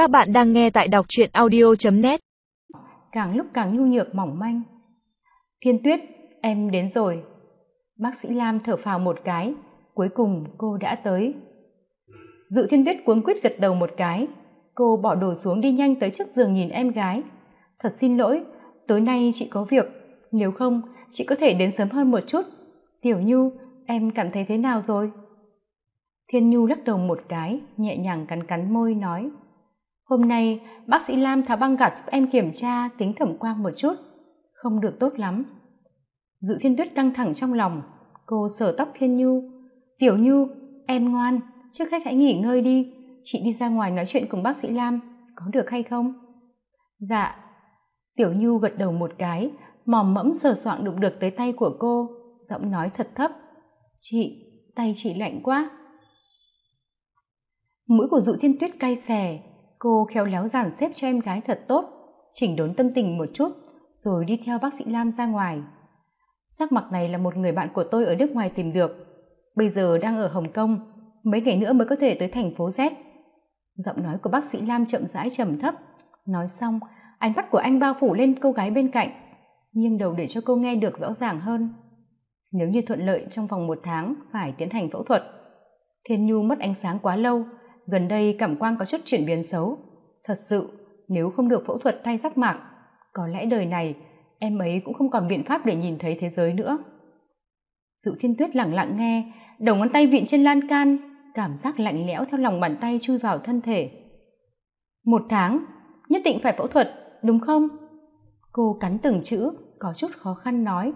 Các bạn đang nghe tại đọc truyện audio.net Càng lúc càng nhu nhược mỏng manh. Thiên tuyết, em đến rồi. Bác sĩ Lam thở phào một cái, cuối cùng cô đã tới. Dự thiên tuyết cuống quyết gật đầu một cái, cô bỏ đồ xuống đi nhanh tới trước giường nhìn em gái. Thật xin lỗi, tối nay chị có việc, nếu không chị có thể đến sớm hơn một chút. Tiểu Nhu, em cảm thấy thế nào rồi? Thiên Nhu lắc đầu một cái, nhẹ nhàng cắn cắn môi nói hôm nay, bác sĩ lam tháo băng gạt giúp em kiểm tra tính thẩm quang một chút. Không được tốt lắm. Dự thiên tuyết căng thẳng trong lòng. Cô sờ tóc thiên nhu. Tiểu nhu, em ngoan. Trước khách hãy nghỉ ngơi đi. Chị đi ra ngoài nói chuyện cùng bác sĩ lam. Có được hay không? Dạ. Tiểu nhu gật đầu một cái mòm mẫm sờ soạng đụng được tới tay của cô. Giọng nói thật thấp. Chị, tay chị lạnh quá. Mũi của dụ thiên tuyết cay xè cô khéo léo dàn xếp cho em gái thật tốt, chỉnh đốn tâm tình một chút, rồi đi theo bác sĩ lam ra ngoài. Sắc mặt này là một người bạn của tôi ở nước ngoài tìm được. Bây giờ đang ở hồng kông, mấy ngày nữa mới có thể tới thành phố z. Giọng nói của bác sĩ lam chậm rãi trầm thấp. Nói xong, ánh mắt của anh bao phủ lên cô gái bên cạnh nhưng đầu để cho cô nghe được rõ ràng hơn. Nếu như thuận lợi trong vòng một tháng phải tiến hành phẫu thuật. Thiên nhu mất ánh sáng quá lâu gần đây cảm quan có chút chuyển biến xấu. Thật sự, nếu không được phẫu thuật thay rác mạc, có lẽ đời này em ấy cũng không còn biện pháp để nhìn thấy thế giới nữa. Dụ thiên tuyết lẳng lặng nghe, đầu ngón tay vịn trên lan can, cảm giác lạnh lẽo theo lòng bàn tay chui vào thân thể. Một tháng, nhất định phải phẫu thuật, đúng không? Cô cắn từng chữ, có chút khó khăn nói.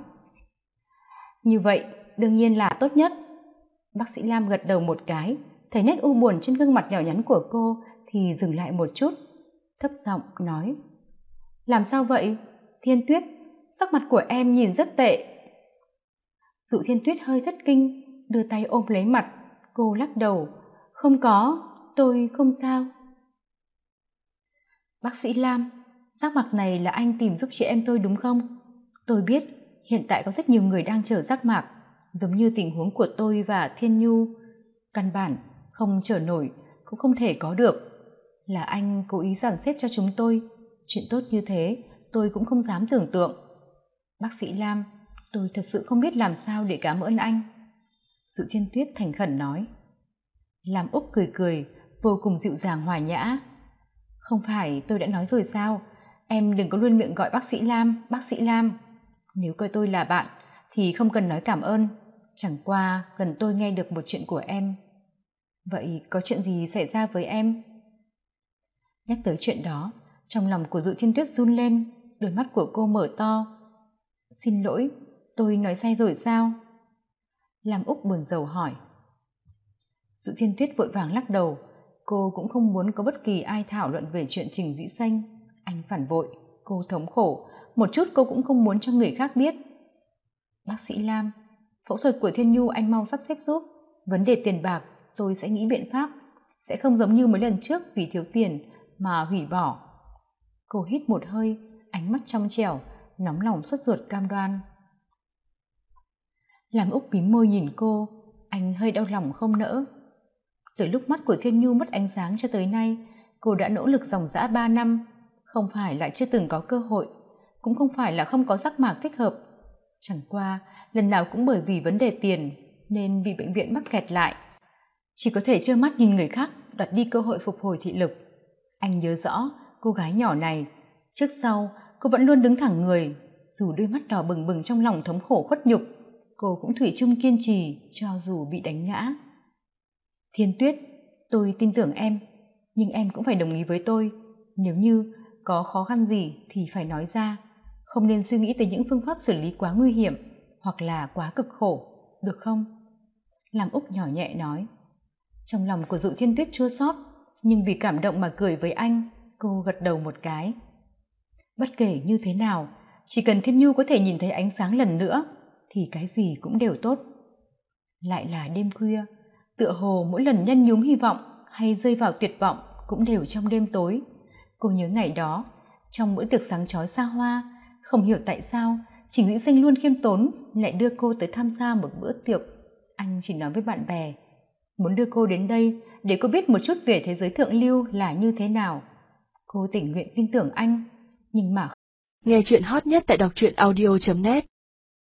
Như vậy, đương nhiên là tốt nhất. Bác sĩ lam gật đầu một cái thấy nét u buồn trên gương mặt nhỏ nhắn của cô thì dừng lại một chút, thấp giọng nói, làm sao vậy? Thiên tuyết, sắc mặt của em nhìn rất tệ. Dụ thiên tuyết hơi thất kinh, đưa tay ôm lấy mặt, cô lắc đầu, không có, tôi không sao. Bác sĩ lam sắc mặt này là anh tìm giúp chị em tôi đúng không? Tôi biết, hiện tại có rất nhiều người đang chờ giác mạc, giống như tình huống của tôi và thiên nhu. Căn bản không trở nổi, cũng không thể có được. Là anh cố ý giản xếp cho chúng tôi. Chuyện tốt như thế, tôi cũng không dám tưởng tượng. Bác sĩ lam, tôi thật sự không biết làm sao để cảm ơn anh. Dự thiên tuyết thành khẩn nói. Làm úc cười cười, vô cùng dịu dàng hòa nhã. Không phải tôi đã nói rồi sao? Em đừng có luôn miệng gọi bác sĩ lam, bác sĩ lam. Nếu coi tôi là bạn, thì không cần nói cảm ơn. Chẳng qua, gần tôi nghe được một chuyện của em vậy có chuyện gì xảy ra với em? Nhắc tới chuyện đó, trong lòng của dự thiên tuyết run lên, đôi mắt của cô mở to. Xin lỗi, tôi nói sai rồi sao? Làm úc buồn rầu hỏi. Dự thiên tuyết vội vàng lắc đầu, cô cũng không muốn có bất kỳ ai thảo luận về chuyện trình dĩ xanh. Anh phản bội, cô thống khổ, một chút cô cũng không muốn cho người khác biết. Bác sĩ lam, phẫu thuật của thiên nhu anh mau sắp xếp giúp, vấn đề tiền bạc tôi sẽ nghĩ biện pháp, sẽ không giống như mấy lần trước vì thiếu tiền mà hủy bỏ. Cô hít một hơi, ánh mắt trong trẻo, nóng lòng sốt ruột cam đoan. Làm úc bím môi nhìn cô, anh hơi đau lòng không nỡ. Từ lúc mắt của thiên nhu mất ánh sáng cho tới nay, cô đã nỗ lực dòng dã ba năm, không phải là chưa từng có cơ hội, cũng không phải là không có giác mạc thích hợp. Chẳng qua, lần nào cũng bởi vì vấn đề tiền nên bị bệnh viện mắc kẹt lại chỉ có thể trơ mắt nhìn người khác, đoạt đi cơ hội phục hồi thị lực. Anh nhớ rõ, cô gái nhỏ này, trước sau, cô vẫn luôn đứng thẳng người, dù đôi mắt đỏ bừng bừng trong lòng thống khổ khuất nhục, cô cũng thủy chung kiên trì cho dù bị đánh ngã. Thiên tuyết, tôi tin tưởng em, nhưng em cũng phải đồng ý với tôi. Nếu như có khó khăn gì thì phải nói ra. Không nên suy nghĩ tới những phương pháp xử lý quá nguy hiểm hoặc là quá cực khổ, được không? Làm úc nhỏ nhẹ nói trong lòng của dụ thiên tuyết chua xót, nhưng vì cảm động mà cười với anh, cô gật đầu một cái. Bất kể như thế nào, chỉ cần thiên nhu có thể nhìn thấy ánh sáng lần nữa, thì cái gì cũng đều tốt. Lại là đêm khuya, tựa hồ mỗi lần nhân nhúm hy vọng hay rơi vào tuyệt vọng cũng đều trong đêm tối. Cô nhớ ngày đó, trong bữa tiệc sáng chói xa hoa, không hiểu tại sao, trình dĩ sinh luôn khiêm tốn lại đưa cô tới tham gia một bữa tiệc. Anh chỉ nói với bạn bè muốn đưa cô đến đây để cô biết một chút về thế giới thượng lưu là như thế nào. Cô tình nguyện tin tưởng anh, nhưng mà nghe chuyện hot nhất tại đọc truyện audio net.